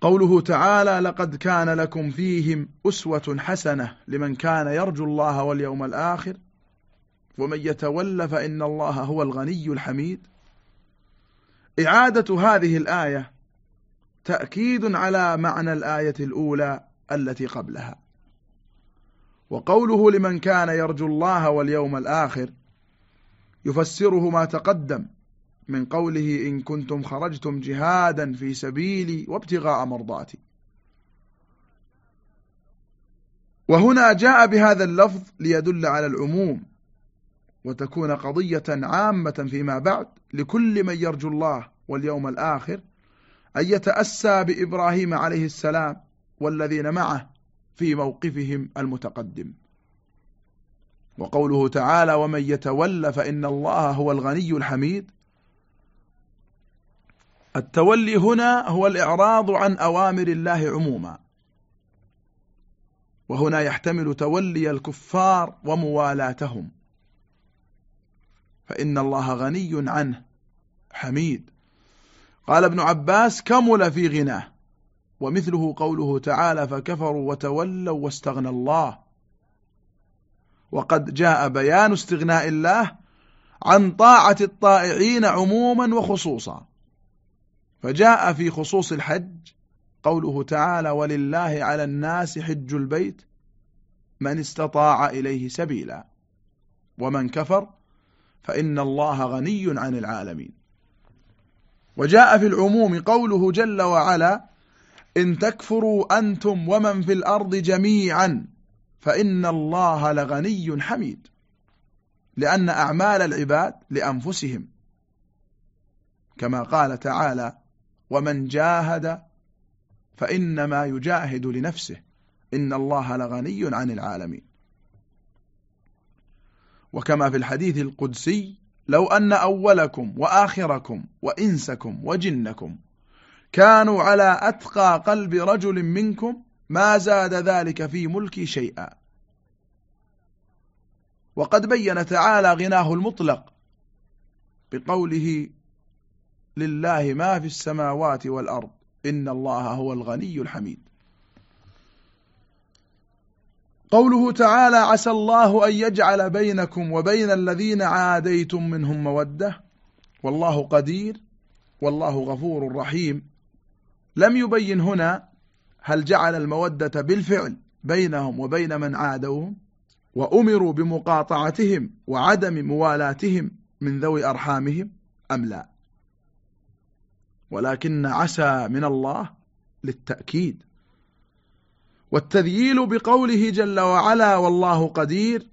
قوله تعالى لقد كان لكم فيهم أسوة حسنة لمن كان يرجو الله واليوم الآخر ومن يتول فإن الله هو الغني الحميد. إعادة هذه الآية تأكيد على معنى الآية الأولى التي قبلها. وقوله لمن كان يرجو الله واليوم الآخر يفسره ما تقدم من قوله إن كنتم خرجتم جهادا في سبيلي وابتغاء مرضاتي. وهنا جاء بهذا اللفظ ليدل على العموم وتكون قضية عامة فيما بعد لكل من يرجو الله واليوم الآخر أن يتأسى بإبراهيم عليه السلام والذين معه في موقفهم المتقدم. وقوله تعالى ومن يتول فإن الله هو الغني الحميد التولي هنا هو الإعراض عن أوامر الله عموما. وهنا يحتمل تولي الكفار وموالاتهم. فإن الله غني عنه. حميد. قال ابن عباس كمل في غناه. ومثله قوله تعالى فكفروا وتولوا واستغنى الله. وقد جاء بيان استغناء الله عن طاعة الطائعين عموما وخصوصا. فجاء في خصوص الحج قوله تعالى ولله على الناس حج البيت من استطاع إليه سبيلا ومن كفر فإن الله غني عن العالمين. وجاء في العموم قوله جل وعلا إن تكفروا أنتم ومن في الأرض جميعا فإن الله لغني حميد لأن أعمال العباد لأنفسهم كما قال تعالى ومن جاهد فإنما يجاهد لنفسه. إن الله لغني عن العالمين. وكما في الحديث القدسي لو أن أولكم وآخركم وإنسكم وجنكم كانوا على أتقى قلب رجل منكم ما زاد ذلك في ملكي شيئا. وقد بين تعالى غناه المطلق بقوله لله ما في السماوات والأرض. إن الله هو الغني الحميد. قوله تعالى عسى الله أن يجعل بينكم وبين الذين عاديتم منهم مودة. والله قدير والله غفور رحيم. لم يبين هنا هل جعل المودة بالفعل بينهم وبين من عادوهم وأمروا بمقاطعتهم وعدم موالاتهم من ذوي أرحامهم أم لا. ولكن عسى من الله للتأكيد. والتذييل بقوله جل وعلا والله قدير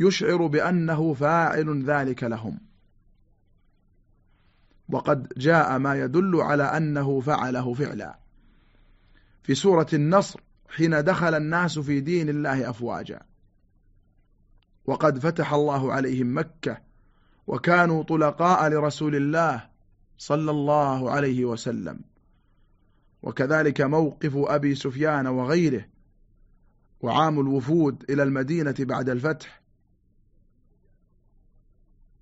يشعر بأنه فاعل ذلك لهم. وقد جاء ما يدل على أنه فعله فعلا. في سورة النصر حين دخل الناس في دين الله أفواجا. وقد فتح الله عليهم مكة وكانوا طلقاء لرسول الله صلى الله عليه وسلم. وكذلك موقف أبي سفيان وغيره وعام الوفود إلى المدينة بعد الفتح.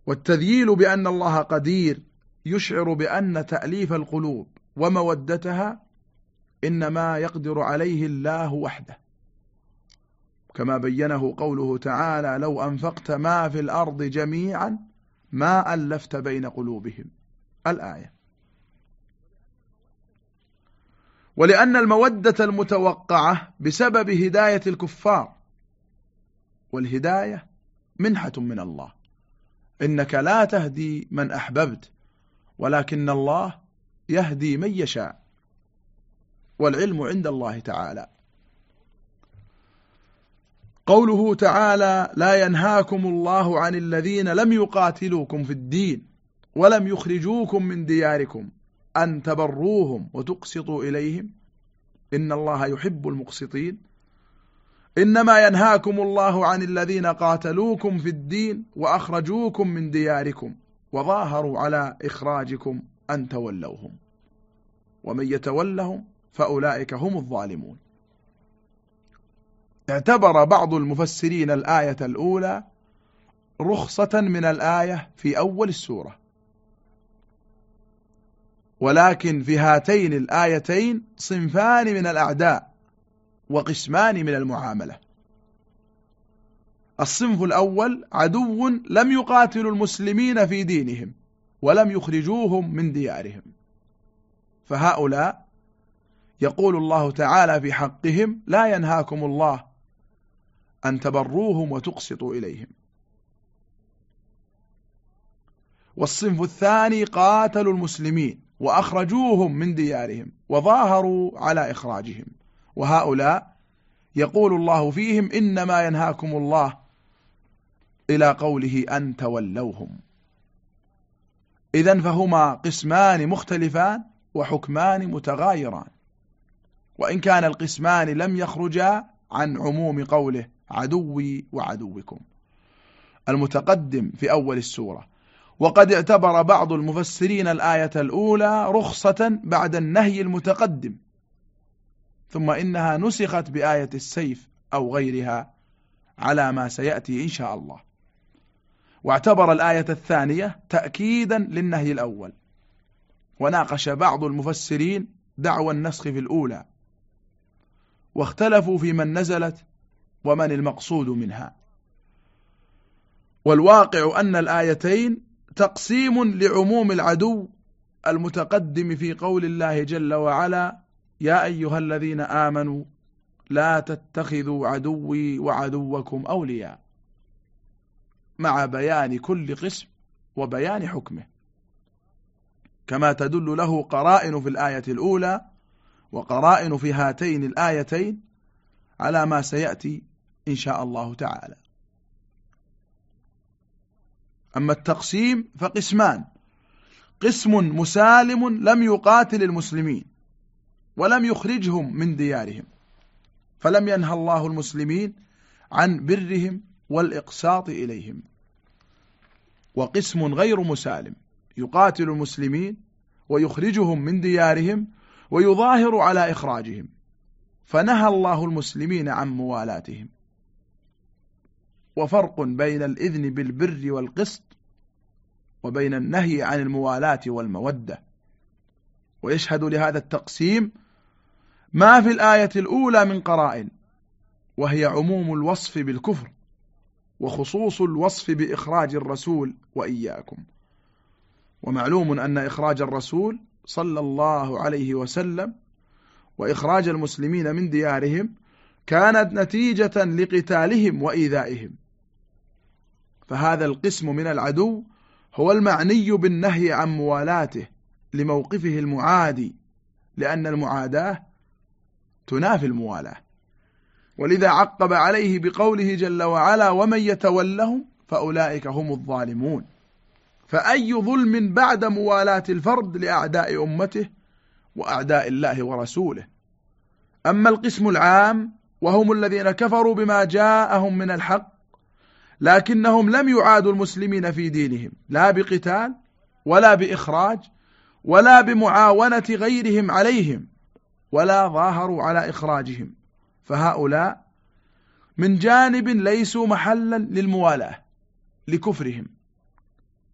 والتذييل بأن الله قدير يشعر بأن تأليف القلوب ومودتها إنما يقدر عليه الله وحده. كما بينه قوله تعالى لو أنفقت ما في الأرض جميعا ما ألفت بين قلوبهم. الآية. ولأن المودة المتوقعة بسبب هداية الكفار. والهداية منحة من الله. إنك لا تهدي من أحببت ولكن الله يهدي من يشاء. والعلم عند الله تعالى. قوله تعالى لا ينهاكم الله عن الذين لم يقاتلوكم في الدين ولم يخرجوكم من دياركم أن تبروهم وتقسطوا إليهم. إن الله يحب المقسطين. إنما ينهاكم الله عن الذين قاتلوكم في الدين وأخرجوكم من دياركم وظاهروا على إخراجكم أن تولوهم. ومن يتولهم فأولئك هم الظالمون. اعتبر بعض المفسرين الآية الأولى رخصة من الآية في أول السورة. ولكن في هاتين الآيتين صنفان من الأعداء وقسمان من المعاملة. الصنف الأول عدو لم يقاتل المسلمين في دينهم ولم يخرجوهم من ديارهم. فهؤلاء يقول الله تعالى في حقهم لا ينهاكم الله أن تبروهم وتقسطوا إليهم. والصنف الثاني قاتلوا المسلمين وأخرجوهم من ديارهم وظاهروا على إخراجهم. وهؤلاء يقول الله فيهم إنما ينهاكم الله إلى قوله أن تولوهم. إذا فهما قسمان مختلفان وحكمان متغايران. وإن كان القسمان لم يخرجا عن عموم قوله عدوي وعدوكم. المتقدم في أول السورة. وقد اعتبر بعض المفسرين الآية الأولى رخصة بعد النهي المتقدم ثم إنها نسخت بآية السيف أو غيرها على ما سيأتي إن شاء الله. واعتبر الآية الثانية تأكيدا للنهي الأول. وناقش بعض المفسرين دعوى النسخ في الأولى. واختلفوا في من نزلت ومن المقصود منها. والواقع أن الآيتين تقسيم لعموم العدو المتقدم في قول الله جل وعلا يا أيها الذين آمنوا لا تتخذوا عدوي وعدوكم أولياء مع بيان كل قسم وبيان حكمه. كما تدل له قرائن في الآية الأولى وقرائن في هاتين الآيتين على ما سيأتي إن شاء الله تعالى. أما التقسيم فقسمان. قسم مسالم لم يقاتل المسلمين ولم يخرجهم من ديارهم فلم ينهى الله المسلمين عن برهم والإقساط إليهم. وقسم غير مسالم يقاتل المسلمين ويخرجهم من ديارهم ويظاهر على إخراجهم فنهى الله المسلمين عن موالاتهم. وفرق بين الإذن بالبر والقسط وبين النهي عن الموالاة والمودة. ويشهد لهذا التقسيم ما في الآية الأولى من قرائن وهي عموم الوصف بالكفر وخصوص الوصف بإخراج الرسول وإياكم. ومعلوم أن إخراج الرسول صلى الله عليه وسلم وإخراج المسلمين من ديارهم كانت نتيجة لقتالهم وإيذائهم. فهذا القسم من العدو هو المعني بالنهي عن موالاته لموقفه المعادي لأن المعاداة تنافي الموالاة. ولذا عقب عليه بقوله جل وعلا ومن يتولهم فأولئك هم الظالمون فأي ظلم بعد موالاة الفرد لأعداء أمته وأعداء الله ورسوله. أما القسم العام وهم الذين كفروا بما جاءهم من الحق لكنهم لم يعادوا المسلمين في دينهم لا بقتال ولا بإخراج ولا بمعاونة غيرهم عليهم ولا ظاهروا على إخراجهم. فهؤلاء من جانب ليسوا محلا للموالاة لكفرهم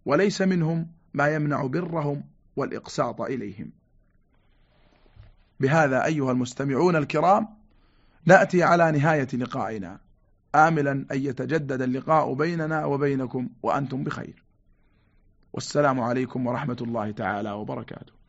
وليس منهم ما يمنع برهم والإقساط إليهم. بهذا أيها المستمعون الكرام نأتي على نهاية لقائنا. آملا أن يتجدد اللقاء بيننا وبينكم وأنتم بخير. والسلام عليكم ورحمة الله تعالى وبركاته.